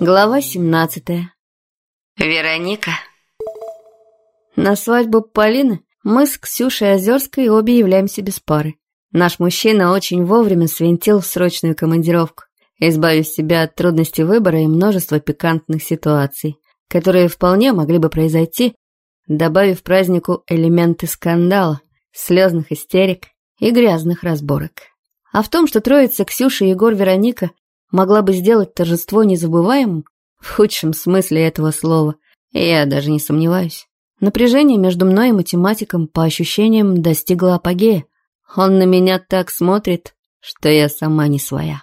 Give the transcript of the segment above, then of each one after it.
Глава 17 Вероника. На свадьбу Полины мы с Ксюшей Озерской обе являемся без пары. Наш мужчина очень вовремя свинтил в срочную командировку, избавив себя от трудностей выбора и множества пикантных ситуаций, которые вполне могли бы произойти, добавив празднику элементы скандала, слезных истерик и грязных разборок. А в том, что троица Ксюша, Егор, Вероника могла бы сделать торжество незабываемым, в худшем смысле этого слова, я даже не сомневаюсь. Напряжение между мной и математиком по ощущениям достигло апогея. Он на меня так смотрит, что я сама не своя.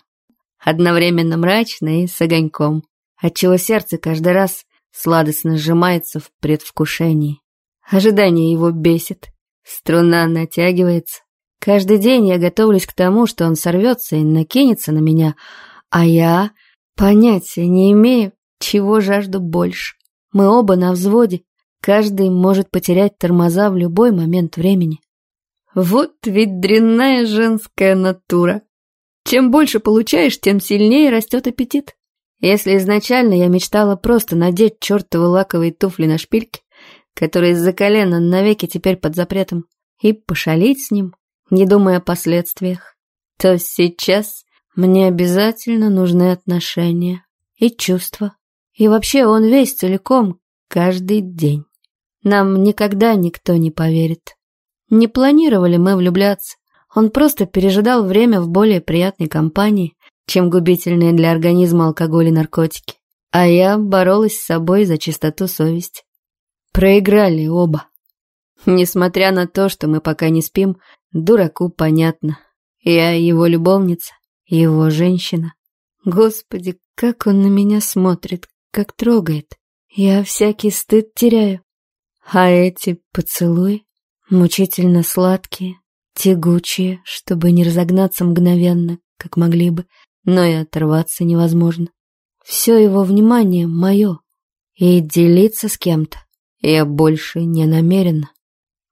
Одновременно мрачно и с огоньком, отчего сердце каждый раз сладостно сжимается в предвкушении. Ожидание его бесит, струна натягивается. Каждый день я готовлюсь к тому, что он сорвется и накинется на меня, а я понятия не имею, чего жажду больше. Мы оба на взводе, каждый может потерять тормоза в любой момент времени. Вот ведь дрянная женская натура. Чем больше получаешь, тем сильнее растет аппетит. Если изначально я мечтала просто надеть чертовы лаковые туфли на шпильки, которые из-за колена навеки теперь под запретом, и пошалить с ним, не думая о последствиях, то сейчас мне обязательно нужны отношения и чувства. И вообще он весь целиком, каждый день. Нам никогда никто не поверит. Не планировали мы влюбляться. Он просто пережидал время в более приятной компании, чем губительные для организма алкоголь и наркотики. А я боролась с собой за чистоту совести. Проиграли оба. Несмотря на то, что мы пока не спим, дураку понятно. Я его любовница, его женщина. Господи, как он на меня смотрит, как трогает. Я всякий стыд теряю. А эти поцелуи мучительно сладкие, тягучие, чтобы не разогнаться мгновенно, как могли бы, но и оторваться невозможно. Все его внимание мое, и делиться с кем-то я больше не намерена.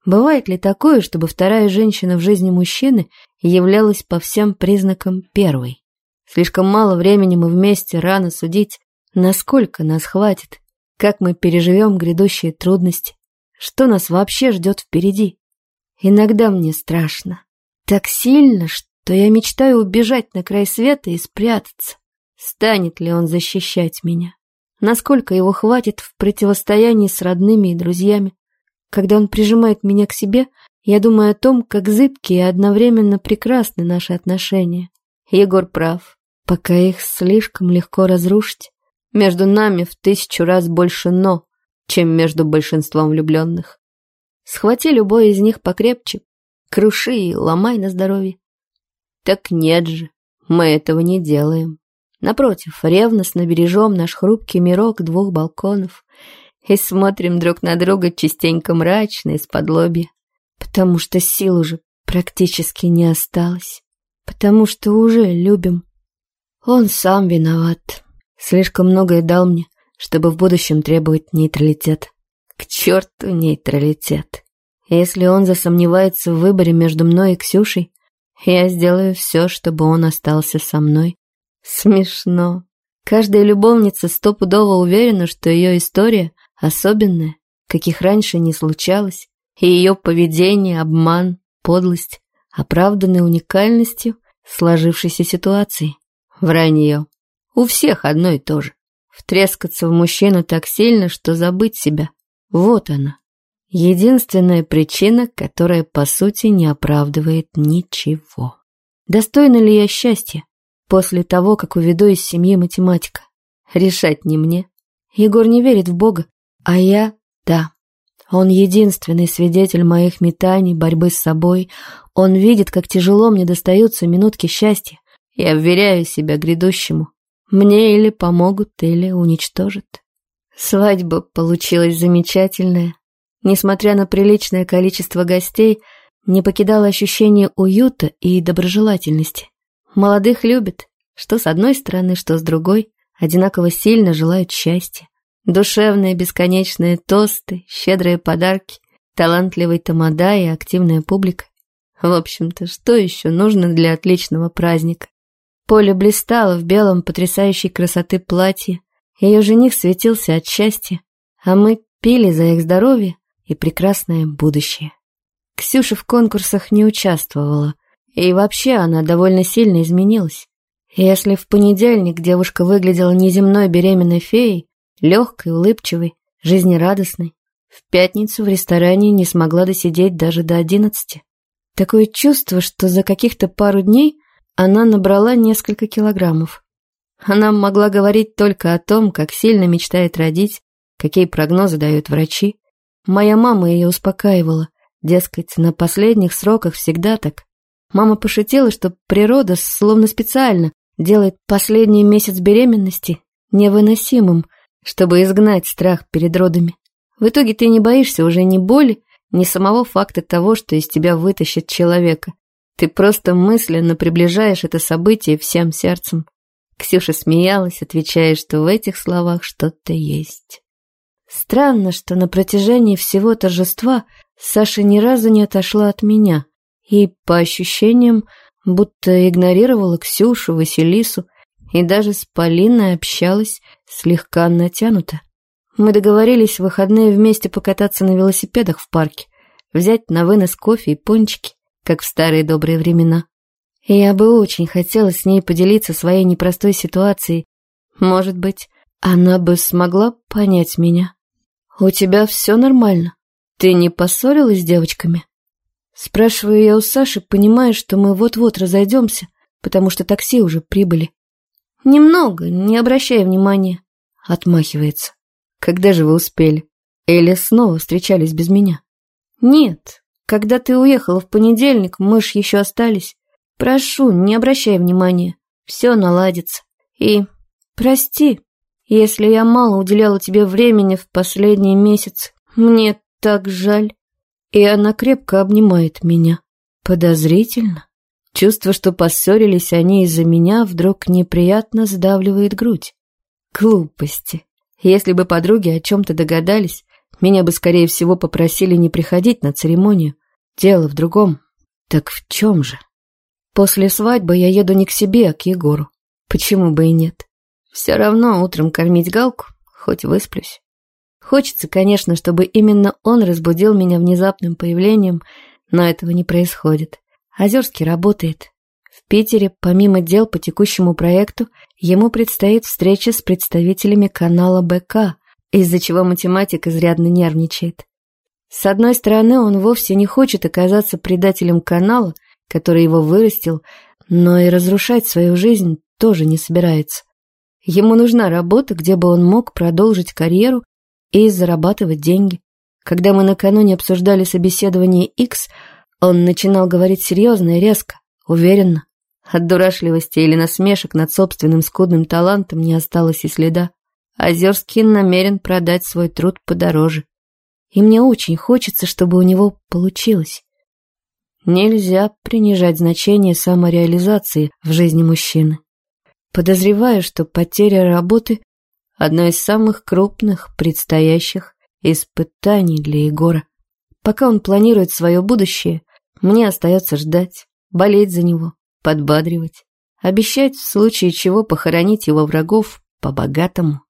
Бывает ли такое, чтобы вторая женщина в жизни мужчины являлась по всем признакам первой? Слишком мало времени мы вместе, рано судить, насколько нас хватит, как мы переживем грядущие трудности, что нас вообще ждет впереди. Иногда мне страшно. Так сильно, что я мечтаю убежать на край света и спрятаться. Станет ли он защищать меня? Насколько его хватит в противостоянии с родными и друзьями? Когда он прижимает меня к себе, я думаю о том, как зыбкие и одновременно прекрасны наши отношения. Егор прав. Пока их слишком легко разрушить, между нами в тысячу раз больше «но», чем между большинством влюбленных. Схвати любой из них покрепче, круши и ломай на здоровье. Так нет же, мы этого не делаем. Напротив, ревностно бережем наш хрупкий мирок двух балконов и смотрим друг на друга частенько мрачно из-под лоби, потому что сил уже практически не осталось, потому что уже любим. Он сам виноват. Слишком многое дал мне, чтобы в будущем требовать нейтралитет. К черту нейтралитет. Если он засомневается в выборе между мной и Ксюшей, я сделаю все, чтобы он остался со мной. Смешно. Каждая любовница стопудово уверена, что ее история особенная, каких раньше не случалось, и ее поведение, обман, подлость оправданы уникальностью сложившейся ситуации. Вранье. У всех одно и то же. Втрескаться в мужчину так сильно, что забыть себя. Вот она. Единственная причина, которая, по сути, не оправдывает ничего. Достойна ли я счастья? После того, как уведу из семьи математика. Решать не мне. Егор не верит в Бога, а я — да. Он единственный свидетель моих метаний, борьбы с собой. Он видит, как тяжело мне достаются минутки счастья. Я вверяю себя грядущему. Мне или помогут, или уничтожат. Свадьба получилась замечательная. Несмотря на приличное количество гостей, не покидало ощущение уюта и доброжелательности. Молодых любят, что с одной стороны, что с другой, одинаково сильно желают счастья. Душевные бесконечные тосты, щедрые подарки, талантливый тамада и активная публика. В общем-то, что еще нужно для отличного праздника? Поле блистало в белом потрясающей красоты платье, Ее жених светился от счастья, а мы пили за их здоровье и прекрасное будущее. Ксюша в конкурсах не участвовала, и вообще она довольно сильно изменилась. Если в понедельник девушка выглядела неземной беременной феей, легкой, улыбчивой, жизнерадостной, в пятницу в ресторане не смогла досидеть даже до одиннадцати. Такое чувство, что за каких-то пару дней она набрала несколько килограммов. Она могла говорить только о том, как сильно мечтает родить, какие прогнозы дают врачи. Моя мама ее успокаивала, дескать, на последних сроках всегда так. Мама пошутила, что природа словно специально делает последний месяц беременности невыносимым, чтобы изгнать страх перед родами. В итоге ты не боишься уже ни боли, ни самого факта того, что из тебя вытащит человека. Ты просто мысленно приближаешь это событие всем сердцем. Ксюша смеялась, отвечая, что в этих словах что-то есть. Странно, что на протяжении всего торжества Саша ни разу не отошла от меня и, по ощущениям, будто игнорировала Ксюшу, Василису и даже с Полиной общалась слегка натянуто. Мы договорились в выходные вместе покататься на велосипедах в парке, взять на вынос кофе и пончики, как в старые добрые времена. Я бы очень хотела с ней поделиться своей непростой ситуацией. Может быть, она бы смогла понять меня. «У тебя все нормально? Ты не поссорилась с девочками?» Спрашиваю я у Саши, понимая, что мы вот-вот разойдемся, потому что такси уже прибыли. «Немного, не обращай внимания», — отмахивается. Когда же вы успели? Или снова встречались без меня? Нет, когда ты уехала в понедельник, мы ж еще остались. Прошу, не обращай внимания. Все наладится. И прости, если я мало уделяла тебе времени в последние месяцы. Мне так жаль. И она крепко обнимает меня. Подозрительно. Чувство, что поссорились они из-за меня, вдруг неприятно сдавливает грудь. Глупости. Если бы подруги о чем-то догадались, меня бы, скорее всего, попросили не приходить на церемонию. Дело в другом. Так в чем же? После свадьбы я еду не к себе, а к Егору. Почему бы и нет? Все равно утром кормить Галку, хоть высплюсь. Хочется, конечно, чтобы именно он разбудил меня внезапным появлением, но этого не происходит. Озерский работает, в Питере, помимо дел по текущему проекту, ему предстоит встреча с представителями канала БК, из-за чего математик изрядно нервничает. С одной стороны, он вовсе не хочет оказаться предателем канала, который его вырастил, но и разрушать свою жизнь тоже не собирается. Ему нужна работа, где бы он мог продолжить карьеру и зарабатывать деньги. Когда мы накануне обсуждали собеседование X, он начинал говорить серьезно и резко, уверенно. От дурашливости или насмешек над собственным скудным талантом не осталось и следа. Озерский намерен продать свой труд подороже. И мне очень хочется, чтобы у него получилось. Нельзя принижать значение самореализации в жизни мужчины. Подозреваю, что потеря работы – одно из самых крупных предстоящих испытаний для Егора. Пока он планирует свое будущее, мне остается ждать, болеть за него, подбадривать, обещать в случае чего похоронить его врагов по-богатому.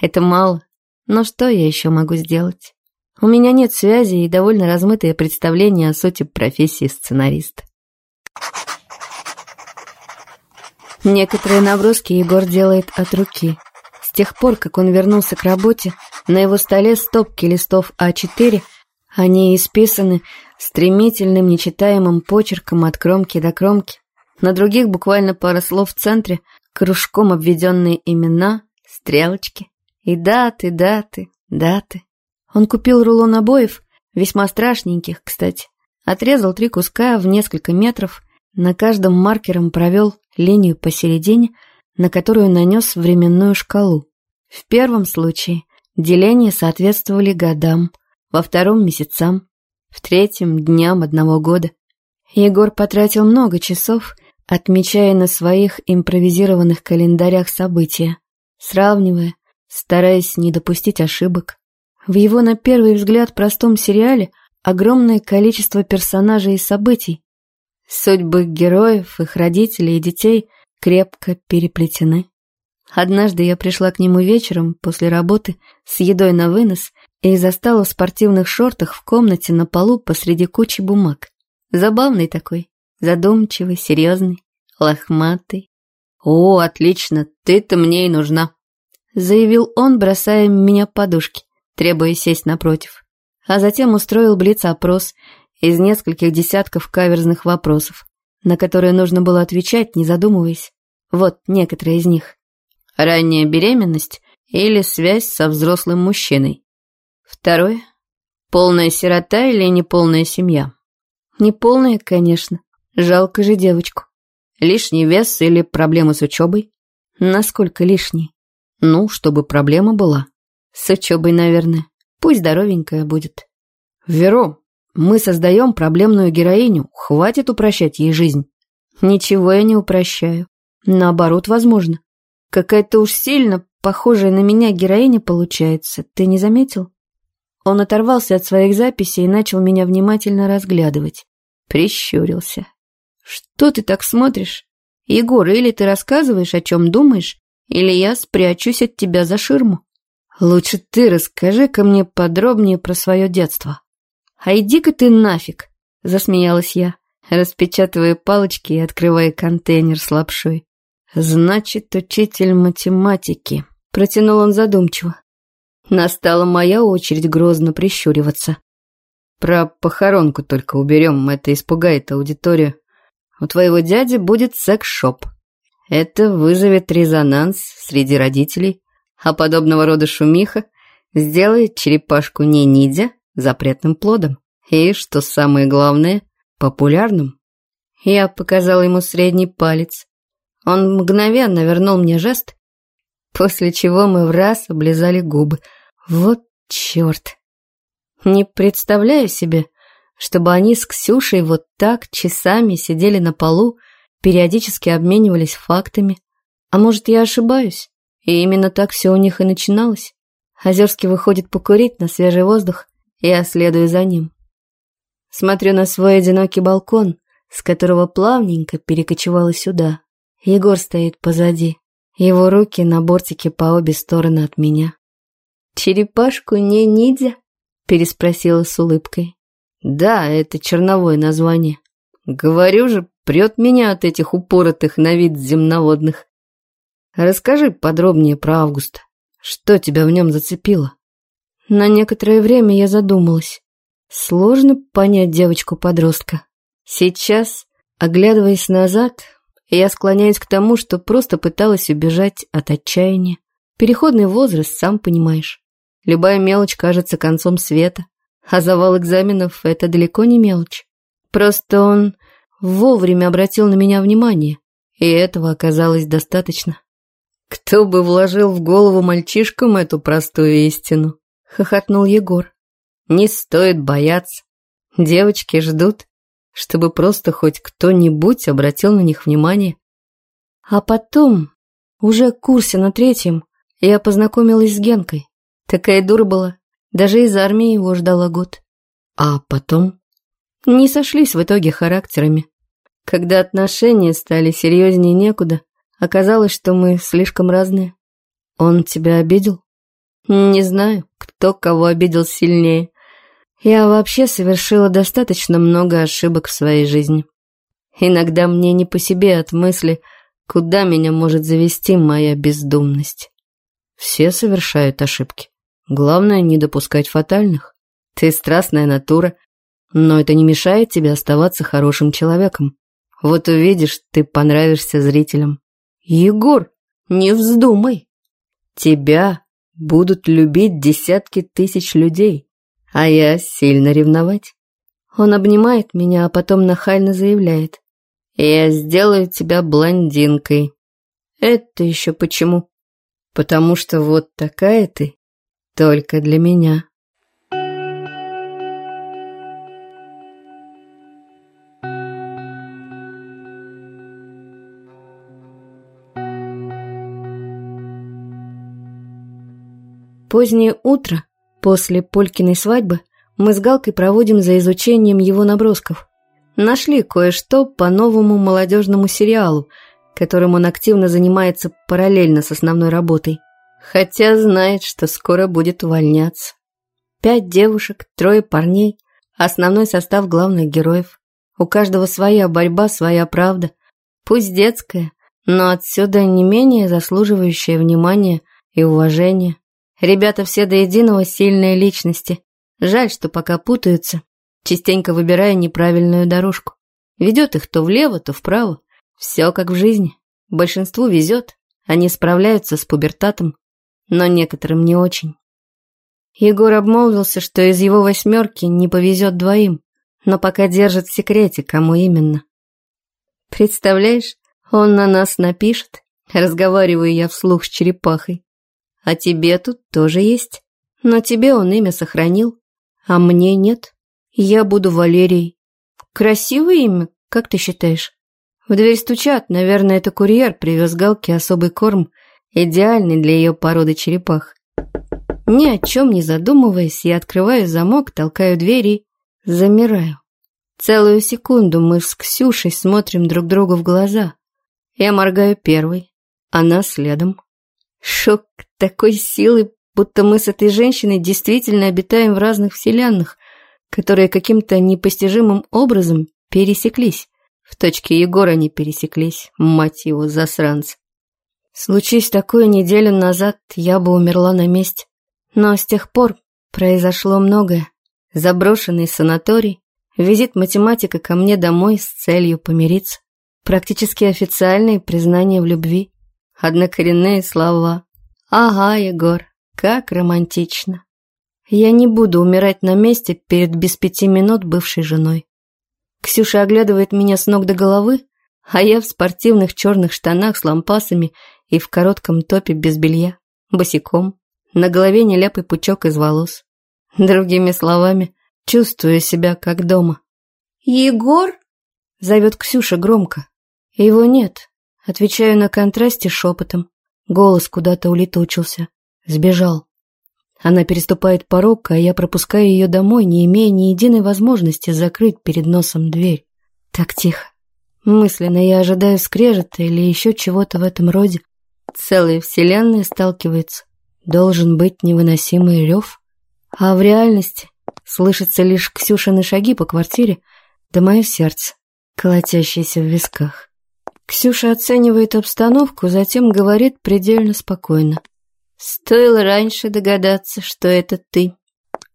Это мало, но что я еще могу сделать? У меня нет связи и довольно размытое представление о сути профессии сценариста. Некоторые наброски Егор делает от руки. С тех пор, как он вернулся к работе, на его столе стопки листов А4, они исписаны стремительным нечитаемым почерком от кромки до кромки. На других буквально пара слов в центре, кружком обведенные имена, стрелочки. И даты, даты, даты. Он купил рулон обоев, весьма страшненьких, кстати. Отрезал три куска в несколько метров, на каждом маркером провел линию посередине, на которую нанес временную шкалу. В первом случае деления соответствовали годам, во втором – месяцам, в третьем – дням одного года. Егор потратил много часов, отмечая на своих импровизированных календарях события, сравнивая, стараясь не допустить ошибок. В его на первый взгляд простом сериале огромное количество персонажей и событий. Судьбы героев, их родителей и детей крепко переплетены. Однажды я пришла к нему вечером после работы с едой на вынос и застала в спортивных шортах в комнате на полу посреди кучи бумаг. Забавный такой, задумчивый, серьезный, лохматый. «О, отлично, ты-то мне и нужна», — заявил он, бросая меня подушки, требуя сесть напротив. А затем устроил блиц-опрос из нескольких десятков каверзных вопросов, на которые нужно было отвечать, не задумываясь. Вот некоторые из них. Ранняя беременность или связь со взрослым мужчиной. Второе. Полная сирота или неполная семья? Неполная, конечно. Жалко же девочку. Лишний вес или проблемы с учебой? Насколько лишний? Ну, чтобы проблема была. С учебой, наверное. Пусть здоровенькая будет. Веро, мы создаем проблемную героиню. Хватит упрощать ей жизнь. Ничего я не упрощаю. Наоборот, возможно. Какая-то уж сильно похожая на меня героиня получается. Ты не заметил? Он оторвался от своих записей и начал меня внимательно разглядывать. Прищурился. «Что ты так смотришь? Егор, или ты рассказываешь, о чем думаешь, или я спрячусь от тебя за ширму? Лучше ты расскажи-ка мне подробнее про свое детство». «А иди-ка ты нафиг!» — засмеялась я, распечатывая палочки и открывая контейнер с лапшой. «Значит, учитель математики», — протянул он задумчиво. Настала моя очередь грозно прищуриваться. Про похоронку только уберем, это испугает аудиторию. У твоего дяди будет секс-шоп. Это вызовет резонанс среди родителей, а подобного рода шумиха сделает черепашку не ниндзя запретным плодом. И, что самое главное, популярным. Я показала ему средний палец. Он мгновенно вернул мне жест, после чего мы в раз облизали губы. Вот черт! Не представляю себе, чтобы они с Ксюшей вот так часами сидели на полу, периодически обменивались фактами. А может, я ошибаюсь? И именно так все у них и начиналось. Озерский выходит покурить на свежий воздух, я следую за ним. Смотрю на свой одинокий балкон, с которого плавненько перекочевала сюда. Егор стоит позади. Его руки на бортике по обе стороны от меня. «Черепашку не ниндзя?» переспросила с улыбкой. Да, это черновое название. Говорю же, прет меня от этих упоротых на вид земноводных. Расскажи подробнее про Августа. Что тебя в нем зацепило? На некоторое время я задумалась. Сложно понять девочку-подростка. Сейчас, оглядываясь назад, я склоняюсь к тому, что просто пыталась убежать от отчаяния. Переходный возраст, сам понимаешь. Любая мелочь кажется концом света, а завал экзаменов – это далеко не мелочь. Просто он вовремя обратил на меня внимание, и этого оказалось достаточно. «Кто бы вложил в голову мальчишкам эту простую истину?» – хохотнул Егор. «Не стоит бояться. Девочки ждут, чтобы просто хоть кто-нибудь обратил на них внимание. А потом, уже курсе на третьем, я познакомилась с Генкой. Такая дура была. Даже из армии его ждала год. А потом? Не сошлись в итоге характерами. Когда отношения стали серьезнее некуда, оказалось, что мы слишком разные. Он тебя обидел? Не знаю, кто кого обидел сильнее. Я вообще совершила достаточно много ошибок в своей жизни. Иногда мне не по себе от мысли, куда меня может завести моя бездумность. Все совершают ошибки. Главное, не допускать фатальных. Ты страстная натура, но это не мешает тебе оставаться хорошим человеком. Вот увидишь, ты понравишься зрителям. Егор, не вздумай. Тебя будут любить десятки тысяч людей, а я сильно ревновать. Он обнимает меня, а потом нахально заявляет. Я сделаю тебя блондинкой. Это еще почему? Потому что вот такая ты только для меня. Позднее утро, после Полькиной свадьбы, мы с Галкой проводим за изучением его набросков. Нашли кое-что по новому молодежному сериалу, которым он активно занимается параллельно с основной работой. Хотя знает, что скоро будет увольняться. Пять девушек, трое парней, основной состав главных героев. У каждого своя борьба, своя правда. Пусть детская, но отсюда не менее заслуживающая внимания и уважения. Ребята все до единого сильные личности. Жаль, что пока путаются, частенько выбирая неправильную дорожку. Ведет их то влево, то вправо. Все как в жизни. Большинству везет, они справляются с пубертатом, но некоторым не очень. Егор обмолвился, что из его восьмерки не повезет двоим, но пока держит в секрете, кому именно. Представляешь, он на нас напишет, разговариваю я вслух с черепахой. А тебе тут тоже есть, но тебе он имя сохранил, а мне нет. Я буду Валерией. Красивое имя, как ты считаешь? В дверь стучат, наверное, это курьер привез Галке особый корм, идеальный для ее породы черепах. Ни о чем не задумываясь, я открываю замок, толкаю двери, замираю. Целую секунду мы с Ксюшей смотрим друг другу в глаза. Я моргаю первой, она следом. Шок такой силы, будто мы с этой женщиной действительно обитаем в разных вселенных, которые каким-то непостижимым образом пересеклись. В точке Егора не пересеклись, мать его, засранцы. Случись такое неделю назад, я бы умерла на месте. Но с тех пор произошло многое. Заброшенный санаторий, визит математика ко мне домой с целью помириться, практически официальные признания в любви, однокоренные слова. «Ага, Егор, как романтично». Я не буду умирать на месте перед без пяти минут бывшей женой. Ксюша оглядывает меня с ног до головы, а я в спортивных черных штанах с лампасами и в коротком топе без белья, босиком. На голове нелепый пучок из волос. Другими словами, чувствую себя как дома. «Егор?» — зовет Ксюша громко. Его нет. Отвечаю на контрасте шепотом. Голос куда-то улетучился. Сбежал. Она переступает порог, а я пропускаю ее домой, не имея ни единой возможности закрыть перед носом дверь. Так тихо. Мысленно я ожидаю скрежета или еще чего-то в этом роде. Целая вселенная сталкивается должен быть невыносимый рев, а в реальности слышатся лишь Ксюшины шаги по квартире, да мое сердце, колотящееся в висках. Ксюша оценивает обстановку, затем говорит предельно спокойно. «Стоило раньше догадаться, что это ты».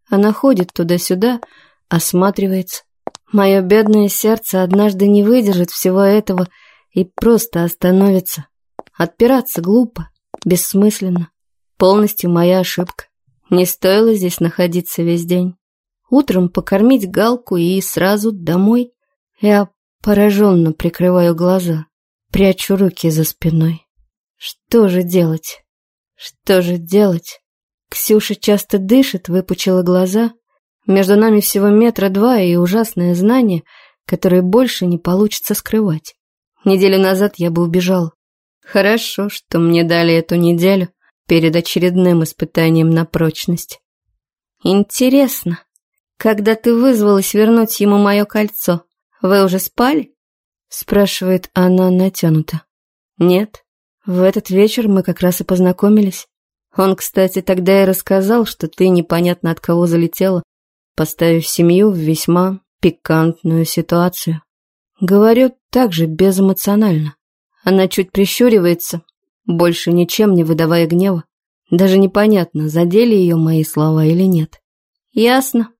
Она ходит туда-сюда, осматривается. Мое бедное сердце однажды не выдержит всего этого и просто остановится. Отпираться глупо, бессмысленно. Полностью моя ошибка. Не стоило здесь находиться весь день. Утром покормить галку и сразу домой. Я пораженно прикрываю глаза, прячу руки за спиной. Что же делать? Что же делать? Ксюша часто дышит, выпучила глаза. Между нами всего метра два и ужасное знание, которое больше не получится скрывать. Неделю назад я бы убежал. Хорошо, что мне дали эту неделю, перед очередным испытанием на прочность. «Интересно, когда ты вызвалась вернуть ему мое кольцо, вы уже спали?» спрашивает она натянуто. «Нет, в этот вечер мы как раз и познакомились. Он, кстати, тогда и рассказал, что ты непонятно от кого залетела, поставив семью в весьма пикантную ситуацию. Говорю также безэмоционально. Она чуть прищуривается, больше ничем не выдавая гнева. Даже непонятно, задели ее мои слова или нет. «Ясно.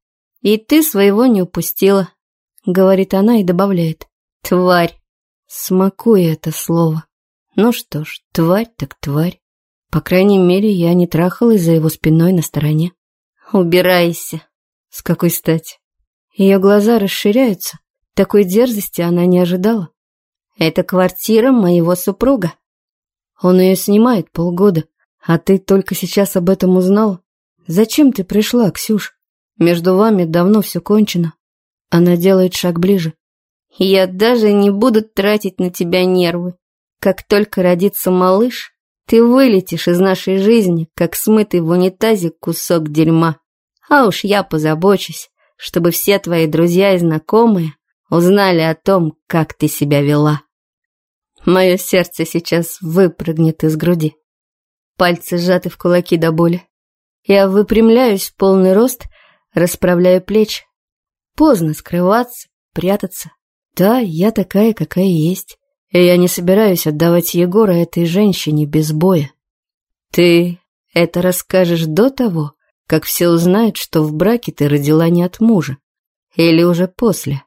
И ты своего не упустила», — говорит она и добавляет. «Тварь». Смакуя это слово. Ну что ж, тварь так тварь. По крайней мере, я не трахалась за его спиной на стороне. «Убирайся». С какой стати? Ее глаза расширяются. Такой дерзости она не ожидала. «Это квартира моего супруга», он ее снимает полгода, а ты только сейчас об этом узнал. Зачем ты пришла, Ксюш? Между вами давно все кончено. Она делает шаг ближе. Я даже не буду тратить на тебя нервы. Как только родится малыш, ты вылетишь из нашей жизни, как смытый в унитазе кусок дерьма. А уж я позабочусь, чтобы все твои друзья и знакомые узнали о том, как ты себя вела. Мое сердце сейчас выпрыгнет из груди. Пальцы сжаты в кулаки до боли. Я выпрямляюсь в полный рост, расправляю плечи. Поздно скрываться, прятаться. Да, я такая, какая есть. И я не собираюсь отдавать Егора этой женщине без боя. Ты это расскажешь до того, как все узнают, что в браке ты родила не от мужа. Или уже после?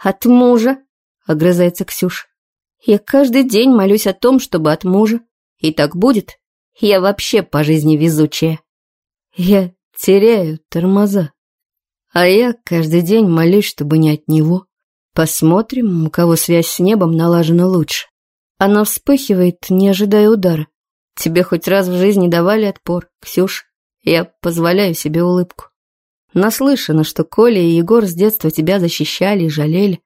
От мужа, огрызается Ксюша. Я каждый день молюсь о том, чтобы от мужа. И так будет. Я вообще по жизни везучая. Я теряю тормоза. А я каждый день молюсь, чтобы не от него. Посмотрим, у кого связь с небом налажена лучше. Она вспыхивает, не ожидая удара. Тебе хоть раз в жизни давали отпор, Ксюш? Я позволяю себе улыбку. Наслышано, что Коля и Егор с детства тебя защищали и жалели.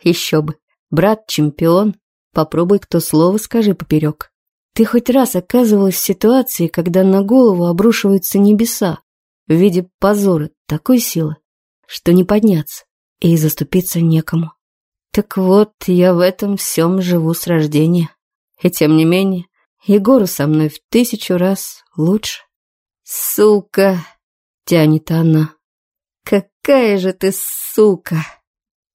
Еще бы. Брат чемпион. Попробуй кто слово скажи поперек. Ты хоть раз оказывалась в ситуации, когда на голову обрушиваются небеса в виде позора такой силы, что не подняться и заступиться некому. Так вот, я в этом всем живу с рождения. И тем не менее, Егору со мной в тысячу раз лучше. Сука, тянет она. Какая же ты сука.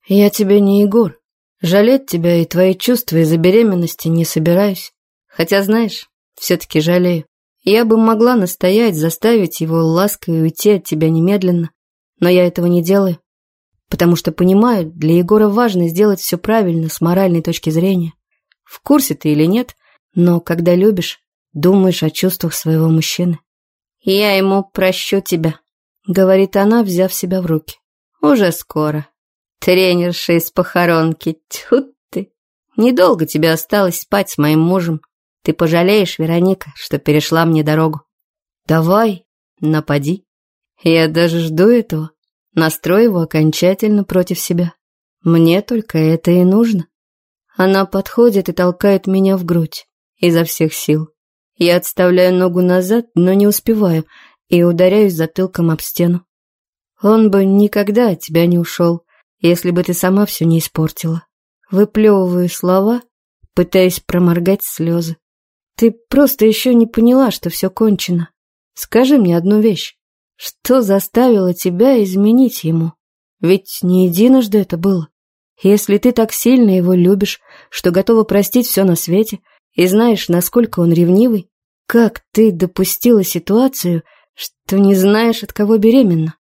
Я тебе не Егор. Жалеть тебя и твои чувства из-за беременности не собираюсь. Хотя, знаешь, все-таки жалею. Я бы могла настоять, заставить его лаской уйти от тебя немедленно, но я этого не делаю, потому что понимаю, для Егора важно сделать все правильно с моральной точки зрения. В курсе ты или нет, но когда любишь, думаешь о чувствах своего мужчины. «Я ему прощу тебя», — говорит она, взяв себя в руки. «Уже скоро. Тренерша из похоронки, тьфу ты. Недолго тебе осталось спать с моим мужем. Ты пожалеешь, Вероника, что перешла мне дорогу. Давай, напади. Я даже жду этого. Настрой его окончательно против себя. Мне только это и нужно. Она подходит и толкает меня в грудь изо всех сил. Я отставляю ногу назад, но не успеваю, и ударяюсь затылком об стену. Он бы никогда от тебя не ушел, если бы ты сама все не испортила. Выплевываю слова, пытаясь проморгать слезы. Ты просто еще не поняла, что все кончено. Скажи мне одну вещь. Что заставило тебя изменить ему? Ведь не единожды это было. Если ты так сильно его любишь, что готова простить все на свете, и знаешь, насколько он ревнивый, как ты допустила ситуацию, что не знаешь, от кого беременна?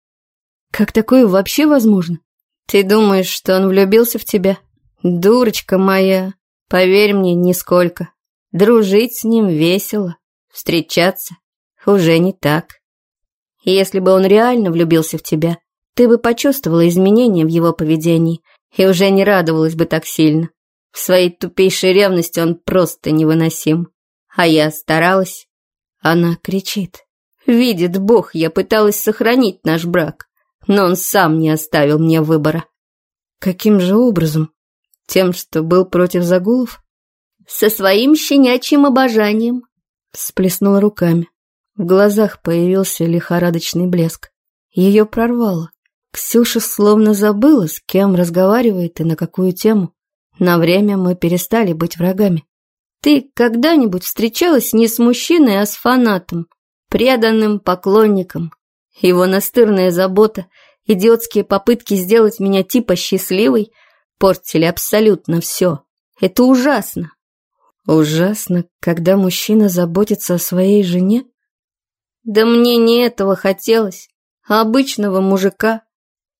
Как такое вообще возможно? Ты думаешь, что он влюбился в тебя? Дурочка моя, поверь мне, нисколько. Дружить с ним весело, встречаться уже не так. Если бы он реально влюбился в тебя, ты бы почувствовала изменения в его поведении и уже не радовалась бы так сильно. В своей тупейшей ревности он просто невыносим. А я старалась. Она кричит. Видит Бог, я пыталась сохранить наш брак, но он сам не оставил мне выбора. Каким же образом? Тем, что был против загулов? со своим щенячьим обожанием», — всплеснула руками. В глазах появился лихорадочный блеск. Ее прорвало. Ксюша словно забыла, с кем разговаривает и на какую тему. На время мы перестали быть врагами. «Ты когда-нибудь встречалась не с мужчиной, а с фанатом, преданным поклонником? Его настырная забота, идиотские попытки сделать меня типа счастливой портили абсолютно все. Это ужасно. Ужасно, когда мужчина заботится о своей жене? Да мне не этого хотелось, а обычного мужика,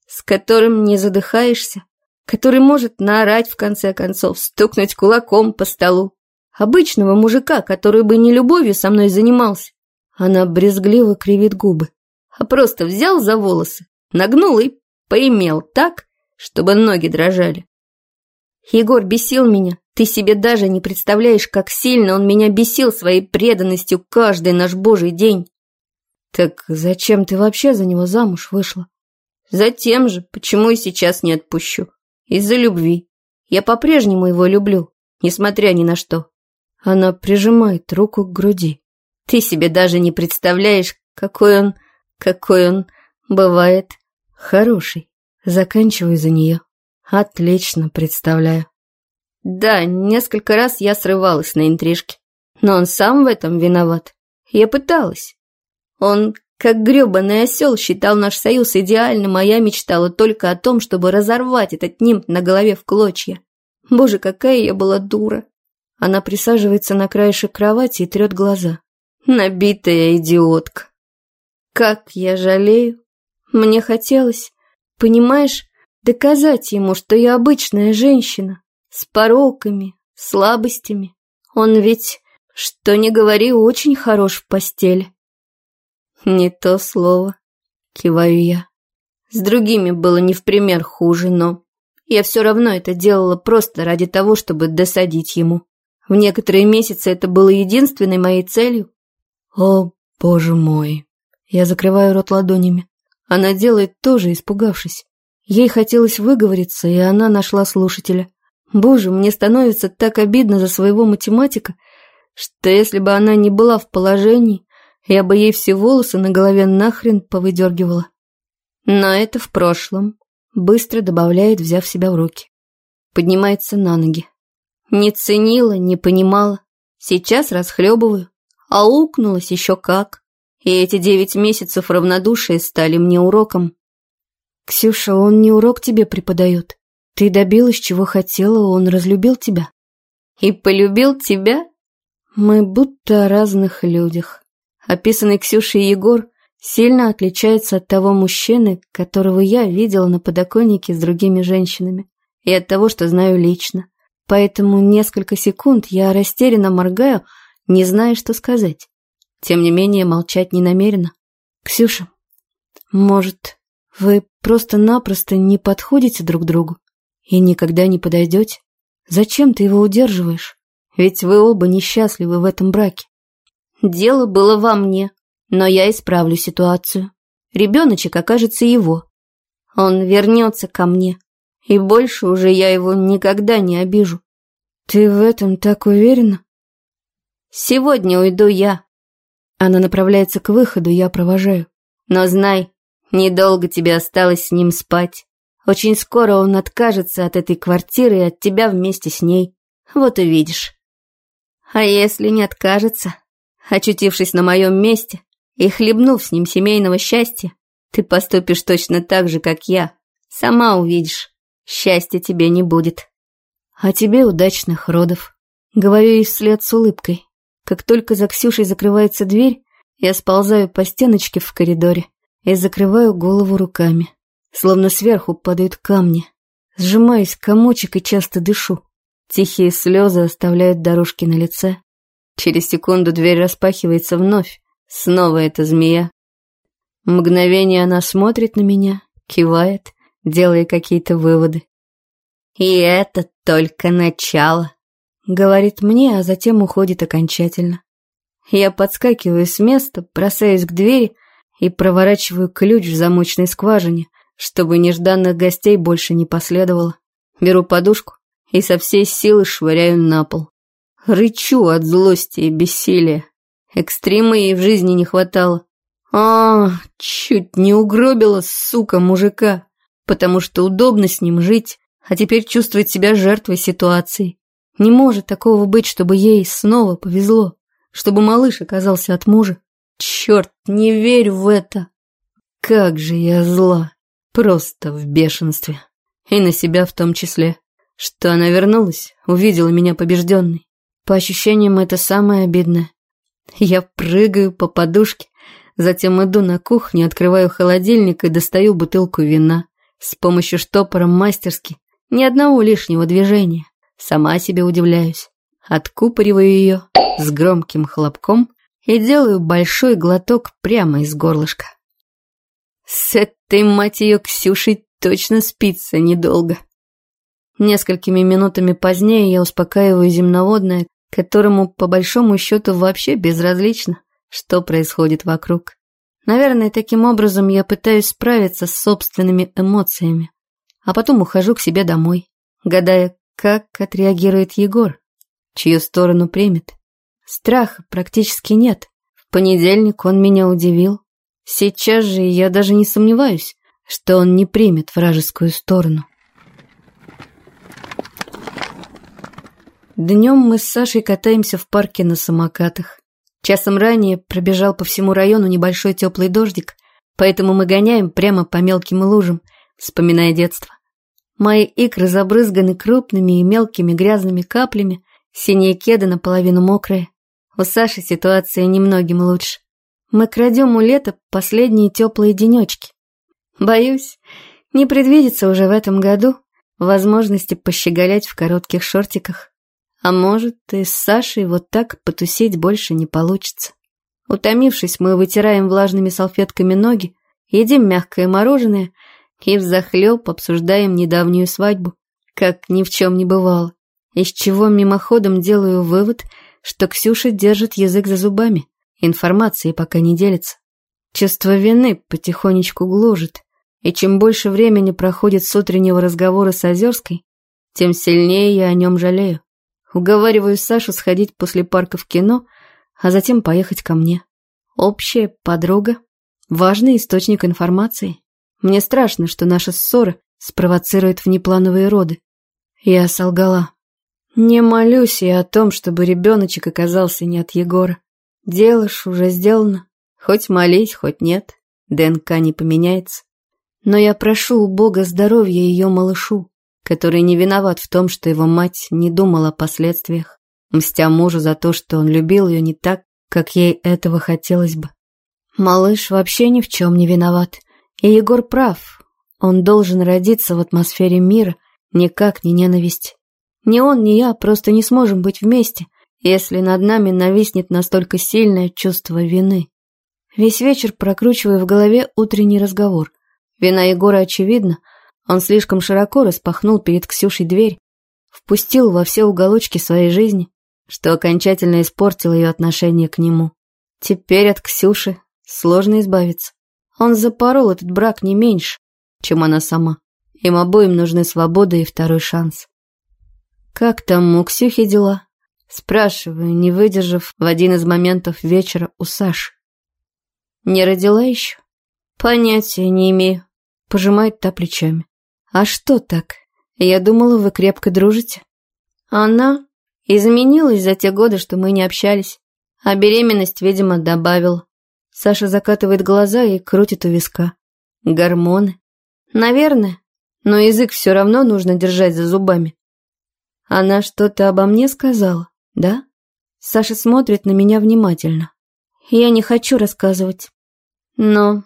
с которым не задыхаешься, который может наорать в конце концов, стукнуть кулаком по столу. Обычного мужика, который бы не любовью со мной занимался. Она брезгливо кривит губы, а просто взял за волосы, нагнул и поимел так, чтобы ноги дрожали. Егор бесил меня, ты себе даже не представляешь, как сильно он меня бесил своей преданностью каждый наш божий день. Так зачем ты вообще за него замуж вышла? Затем же, почему и сейчас не отпущу. Из-за любви. Я по-прежнему его люблю, несмотря ни на что. Она прижимает руку к груди. Ты себе даже не представляешь, какой он, какой он бывает хороший. Заканчиваю за нее. Отлично представляю. Да, несколько раз я срывалась на интрижки. Но он сам в этом виноват. Я пыталась. Он, как грёбаный осел, считал наш союз идеальным, а я мечтала только о том, чтобы разорвать этот нимб на голове в клочья. Боже, какая я была дура. Она присаживается на краешек кровати и трет глаза. Набитая идиотка. Как я жалею. Мне хотелось, понимаешь, доказать ему, что я обычная женщина, с пороками, слабостями. Он ведь, что ни говори, очень хорош в постели. Не то слово, киваю я. С другими было не в пример хуже, но я все равно это делала просто ради того, чтобы досадить ему. В некоторые месяцы это было единственной моей целью. О, боже мой. Я закрываю рот ладонями. Она делает тоже, испугавшись. Ей хотелось выговориться, и она нашла слушателя. Боже, мне становится так обидно за своего математика, что если бы она не была в положении, я бы ей все волосы на голове нахрен повыдергивала. Но это в прошлом. Быстро добавляет, взяв себя в руки. Поднимается на ноги. Не ценила, не понимала. Сейчас расхлебываю. А укнулась еще как. И эти девять месяцев равнодушия стали мне уроком. Ксюша, он не урок тебе преподает. Ты добилась, чего хотела, он разлюбил тебя. И полюбил тебя? Мы будто о разных людях. Описанный Ксюшей Егор сильно отличается от того мужчины, которого я видела на подоконнике с другими женщинами, и от того, что знаю лично. Поэтому несколько секунд я растерянно моргаю, не зная, что сказать. Тем не менее, молчать не намерена. «Ксюша, может, вы просто-напросто не подходите друг другу и никогда не подойдете? Зачем ты его удерживаешь? Ведь вы оба несчастливы в этом браке». «Дело было во мне», но я исправлю ситуацию. Ребеночек окажется его. Он вернется ко мне, и больше уже я его никогда не обижу. Ты в этом так уверена? Сегодня уйду я. Она направляется к выходу, я провожаю. Но знай, недолго тебе осталось с ним спать. Очень скоро он откажется от этой квартиры и от тебя вместе с ней. Вот увидишь. А если не откажется, очутившись на моем месте, и хлебнув с ним семейного счастья, ты поступишь точно так же, как я. Сама увидишь, счастья тебе не будет. А тебе удачных родов. Говорю ей вслед с улыбкой. Как только за Ксюшей закрывается дверь, я сползаю по стеночке в коридоре и закрываю голову руками. Словно сверху падают камни. Сжимаюсь комочек и часто дышу. Тихие слезы оставляют дорожки на лице. Через секунду дверь распахивается вновь, Снова эта змея. Мгновение она смотрит на меня, кивает, делая какие-то выводы. «И это только начало», — говорит мне, а затем уходит окончательно. Я подскакиваю с места, бросаюсь к двери и проворачиваю ключ в замочной скважине, чтобы нежданных гостей больше не последовало. Беру подушку и со всей силы швыряю на пол. Рычу от злости и бессилия. Экстрима ей в жизни не хватало. А, чуть не угробила, сука, мужика, потому что удобно с ним жить, а теперь чувствует себя жертвой ситуации. Не может такого быть, чтобы ей снова повезло, чтобы малыш оказался от мужа. Черт, не верю в это. Как же я зла, просто в бешенстве. И на себя в том числе, что она вернулась, увидела меня побежденной. По ощущениям, это самое обидное. Я прыгаю по подушке, затем иду на кухню, открываю холодильник и достаю бутылку вина. С помощью штопора мастерски, ни одного лишнего движения. Сама себе удивляюсь. Откупориваю ее с громким хлопком и делаю большой глоток прямо из горлышка. С этой, мать ее, Ксюшей точно спится недолго. Несколькими минутами позднее я успокаиваю земноводное, которому по большому счету вообще безразлично, что происходит вокруг. Наверное, таким образом я пытаюсь справиться с собственными эмоциями, а потом ухожу к себе домой, гадая, как отреагирует Егор, чью сторону примет. Страха практически нет. В понедельник он меня удивил. Сейчас же я даже не сомневаюсь, что он не примет вражескую сторону. Днем мы с Сашей катаемся в парке на самокатах. Часом ранее пробежал по всему району небольшой теплый дождик, поэтому мы гоняем прямо по мелким лужам, вспоминая детство. Мои икры забрызганы крупными и мелкими грязными каплями, синие кеды наполовину мокрые. У Саши ситуация немногим лучше. Мы крадем у лета последние теплые денечки. Боюсь, не предвидится уже в этом году возможности пощеголять в коротких шортиках. А может, и с Сашей вот так потусить больше не получится. Утомившись, мы вытираем влажными салфетками ноги, едим мягкое мороженое и взахлеб обсуждаем недавнюю свадьбу, как ни в чем не бывало, из чего мимоходом делаю вывод, что Ксюша держит язык за зубами, информацией пока не делится. Чувство вины потихонечку гложет, и чем больше времени проходит с утреннего разговора с Озерской, тем сильнее я о нем жалею. Уговариваю Сашу сходить после парка в кино, а затем поехать ко мне. Общая подруга. Важный источник информации. Мне страшно, что наша ссора спровоцирует внеплановые роды. Я солгала. Не молюсь я о том, чтобы ребеночек оказался не от Егора. Дело ж уже сделано. Хоть молись, хоть нет. ДНК не поменяется. Но я прошу у Бога здоровья ее малышу который не виноват в том, что его мать не думала о последствиях, мстя мужу за то, что он любил ее не так, как ей этого хотелось бы. Малыш вообще ни в чем не виноват, и Егор прав. Он должен родиться в атмосфере мира, никак не ненависть. Ни он, ни я просто не сможем быть вместе, если над нами нависнет настолько сильное чувство вины. Весь вечер прокручиваю в голове утренний разговор. Вина Егора очевидна, он слишком широко распахнул перед Ксюшей дверь, впустил во все уголочки своей жизни, что окончательно испортило ее отношение к нему. Теперь от Ксюши сложно избавиться. Он запорол этот брак не меньше, чем она сама. Им обоим нужны свобода и второй шанс. «Как там у Ксюхи дела?» Спрашиваю, не выдержав в один из моментов вечера у Саши. «Не родила еще?» «Понятия не имею», — пожимает та плечами. «А что так? Я думала, вы крепко дружите». Она изменилась за те годы, что мы не общались, а беременность, видимо, добавила. Саша закатывает глаза и крутит у виска. Гормоны. Наверное, но язык все равно нужно держать за зубами. Она что-то обо мне сказала, да? Саша смотрит на меня внимательно. Я не хочу рассказывать. Но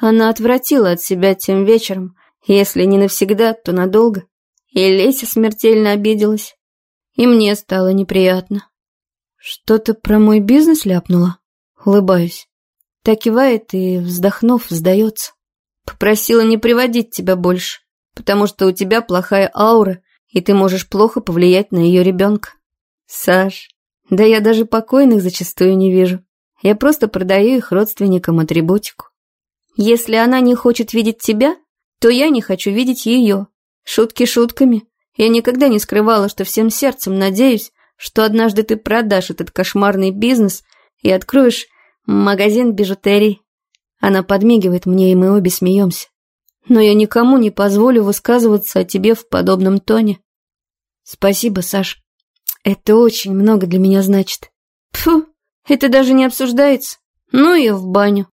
она отвратила от себя тем вечером, если не навсегда, то надолго. И Леся смертельно обиделась. И мне стало неприятно. Что-то про мой бизнес ляпнула? Улыбаюсь. Так кивает и, вздохнув, сдается. Попросила не приводить тебя больше, потому что у тебя плохая аура, и ты можешь плохо повлиять на ее ребенка. Саш, да я даже покойных зачастую не вижу. Я просто продаю их родственникам атрибутику. Если она не хочет видеть тебя, то я не хочу видеть ее. Шутки шутками. Я никогда не скрывала, что всем сердцем надеюсь, что однажды ты продашь этот кошмарный бизнес и откроешь магазин бижутерий. Она подмигивает мне, и мы обе смеемся. Но я никому не позволю высказываться о тебе в подобном тоне. Спасибо, Саш. Это очень много для меня значит. Фу, это даже не обсуждается. Ну и в баню.